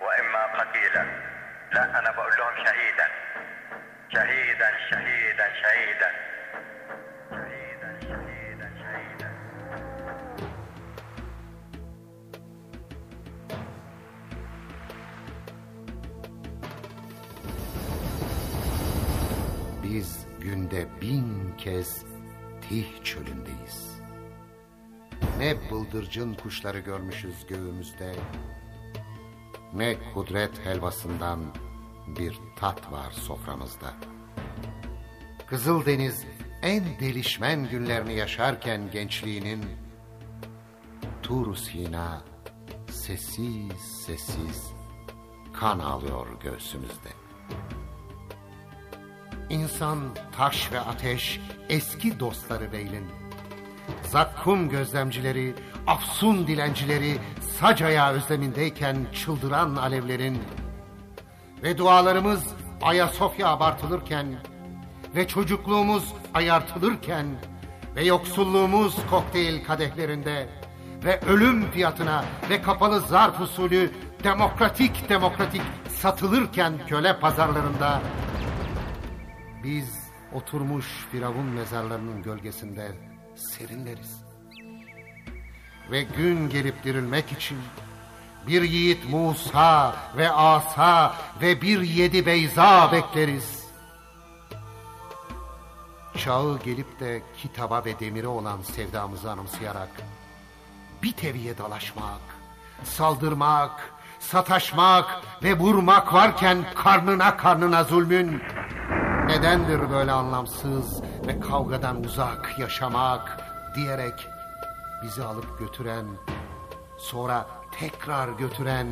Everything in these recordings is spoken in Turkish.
وإما قتيلا لا أنا بقول لهم شهيدا شهيدا شهيدا شهيدا Biz günde bin kez tih çölündeyiz. Ne bıldırcın kuşları görmüşüz göğümüzde, ne kudret helvasından bir tat var soframızda. Kızıldeniz en delişmen günlerini yaşarken gençliğinin, Tur Sina sessiz sessiz kan ağlıyor göğsümüzde. İnsan, taş ve ateş eski dostları beylin. Zakkum gözlemcileri, afsun dilencileri Sacaya özlemindeyken çıldıran alevlerin ve dualarımız Ayasofya abartılırken ve çocukluğumuz ayartılırken ve yoksulluğumuz kokteyl kadehlerinde ve ölüm fiyatına ve kapalı zarf usulü demokratik demokratik satılırken köle pazarlarında biz oturmuş firavun mezarlarının gölgesinde serinleriz. Ve gün gelip dirilmek için bir yiğit Musa ve Asa ve bir yedi Beyza bekleriz. Çağı gelip de kitaba ve demire olan sevdamızı anımsayarak bir teviye dalaşmak, saldırmak, sataşmak ve vurmak varken karnına karnına zulmün nedendir böyle anlamsız ve kavgadan uzak yaşamak diyerek bizi alıp götüren, sonra tekrar götüren,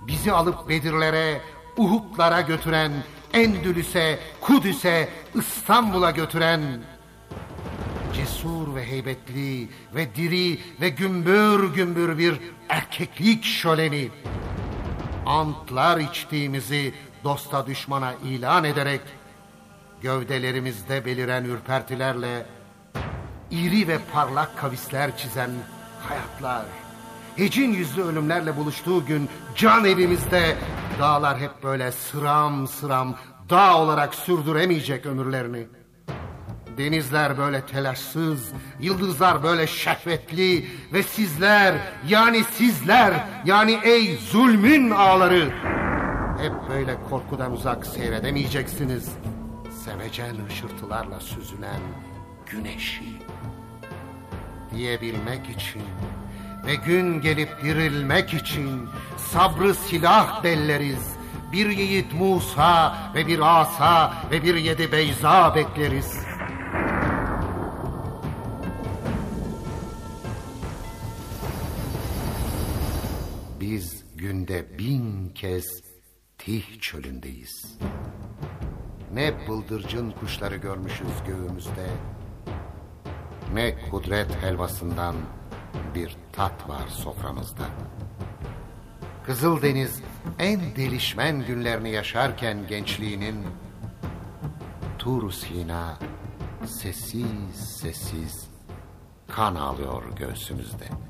bizi alıp Bedirlere, Uhudlara götüren, Endülüs'e, Kudüs'e, İstanbul'a götüren, cesur ve heybetli ve diri ve gümbür gümbür bir erkeklik şöleni, antlar içtiğimizi dosta düşmana ilan ederek, gövdelerimizde beliren ürpertilerle, iri ve parlak kavisler çizen hayatlar, hecin yüzlü ölümlerle buluştuğu gün can evimizde dağlar hep böyle sıram sıram dağ olarak sürdüremeyecek ömürlerini. Denizler böyle telaşsız, yıldızlar böyle şehvetli ve sizler yani sizler yani ey zulmün ağları hep böyle korkudan uzak seyredemeyeceksiniz. Sevecen ışırtılarla süzülen güneşi diyebilmek için ve gün gelip dirilmek için sabrı silah belleriz. Bir yiğit Musa ve bir Asa ve bir yedi Beyza bekleriz. Biz günde bin kez Tih çölündeyiz. Ne bıldırcın kuşları görmüşüz göğümüzde, ne kudret helvasından bir tat var soframızda. Kızıldeniz en delişmen günlerini yaşarken gençliğinin Tur Sina sessiz sessiz kan ağlıyor göğsümüzde.